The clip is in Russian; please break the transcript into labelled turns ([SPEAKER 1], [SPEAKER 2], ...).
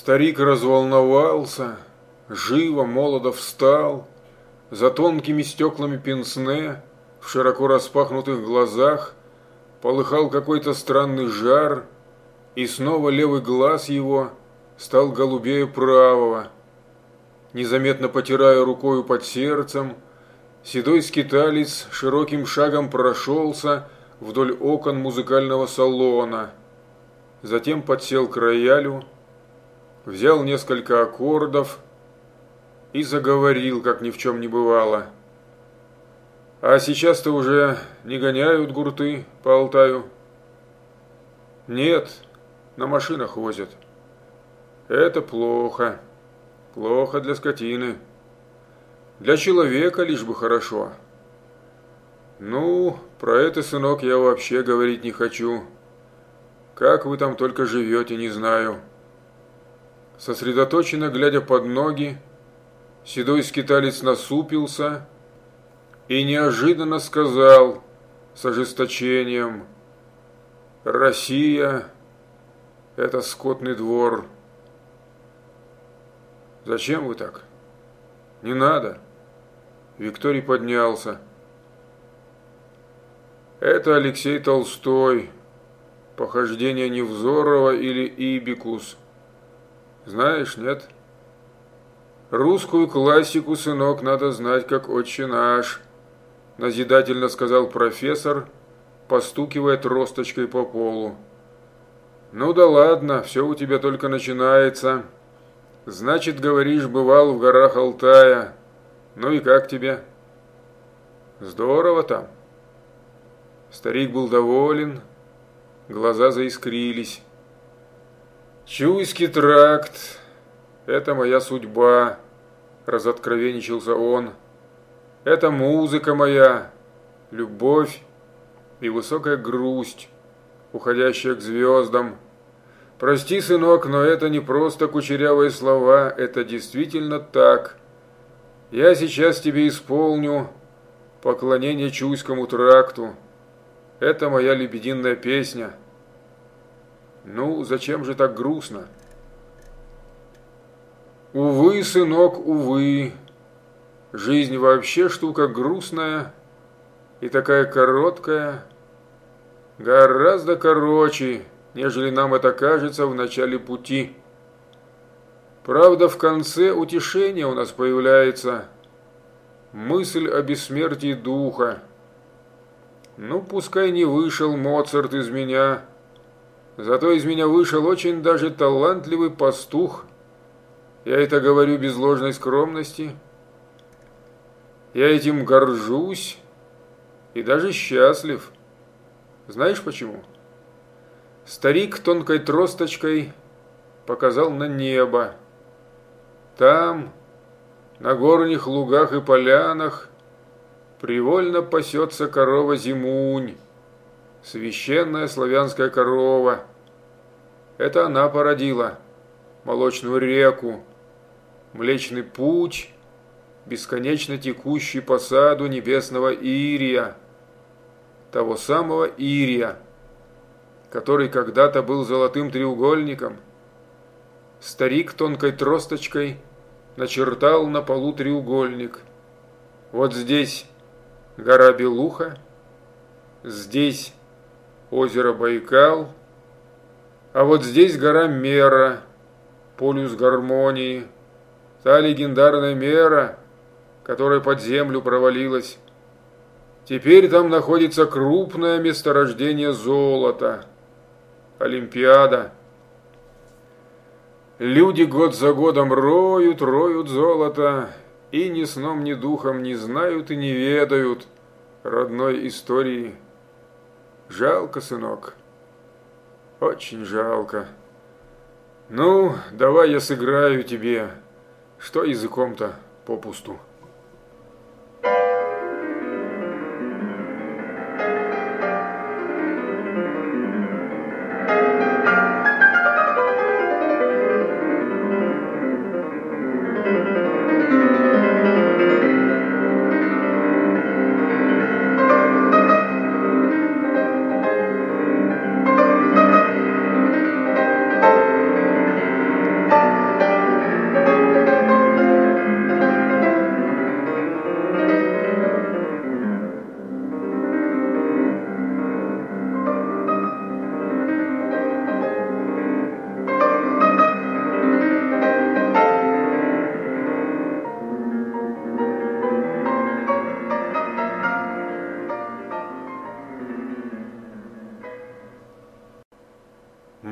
[SPEAKER 1] Старик разволновался, живо, молодо встал, за тонкими стеклами пенсне, в широко распахнутых глазах, полыхал какой-то странный жар, и снова левый глаз его стал голубее правого. Незаметно потирая рукою под сердцем, седой скиталец широким шагом прошелся вдоль окон музыкального салона. Затем подсел к роялю, взял несколько аккордов и заговорил, как ни в чем не бывало. А сейчас-то уже не гоняют гурты по Алтаю? Нет, на машинах возят. Это плохо. Плохо для скотины. Для человека лишь бы хорошо. Ну, про это, сынок, я вообще говорить не хочу. Как вы там только живете, не знаю. Сосредоточенно глядя под ноги, седой скиталец насупился и неожиданно сказал с ожесточением «Россия – это скотный двор». «Зачем вы так?» «Не надо». Викторий поднялся. «Это Алексей Толстой, похождение Невзорова или Ибикус». Знаешь, нет? Русскую классику, сынок, надо знать, как отче наш, назидательно сказал профессор, постукивая тросточкой по полу. Ну да ладно, все у тебя только начинается. Значит, говоришь, бывал в горах Алтая. Ну и как тебе? Здорово там. Старик был доволен, глаза заискрились. «Чуйский тракт – это моя судьба», – разоткровенничался он. «Это музыка моя, любовь и высокая грусть, уходящая к звездам. Прости, сынок, но это не просто кучерявые слова, это действительно так. Я сейчас тебе исполню поклонение Чуйскому тракту. Это моя лебединая песня». Ну, зачем же так грустно? Увы, сынок, увы. Жизнь вообще штука грустная и такая короткая, гораздо короче, нежели нам это кажется в начале пути. Правда, в конце утешение у нас появляется, мысль о бессмертии духа. Ну, пускай не вышел Моцарт из меня, Зато из меня вышел очень даже талантливый пастух. Я это говорю без ложной скромности. Я этим горжусь и даже счастлив. Знаешь почему? Старик тонкой тросточкой показал на небо. Там, на горных лугах и полянах, привольно пасется корова Зимунь, священная славянская корова – это она породила молочную реку, Млечный путь, бесконечно текущий по саду небесного Ирия, того самого Ирия, который когда-то был золотым треугольником. Старик тонкой тросточкой начертал на полу треугольник. Вот здесь гора Белуха, здесь озеро Байкал – а вот здесь гора Мера, полюс гармонии, та легендарная Мера, которая под землю провалилась. Теперь там находится крупное месторождение золота. Олимпиада. Люди год за годом роют, роют золото, и ни сном, ни духом не знают и не ведают родной истории. Жалко, сынок. Очень жалко. Ну, давай я сыграю тебе, что языком-то попусту.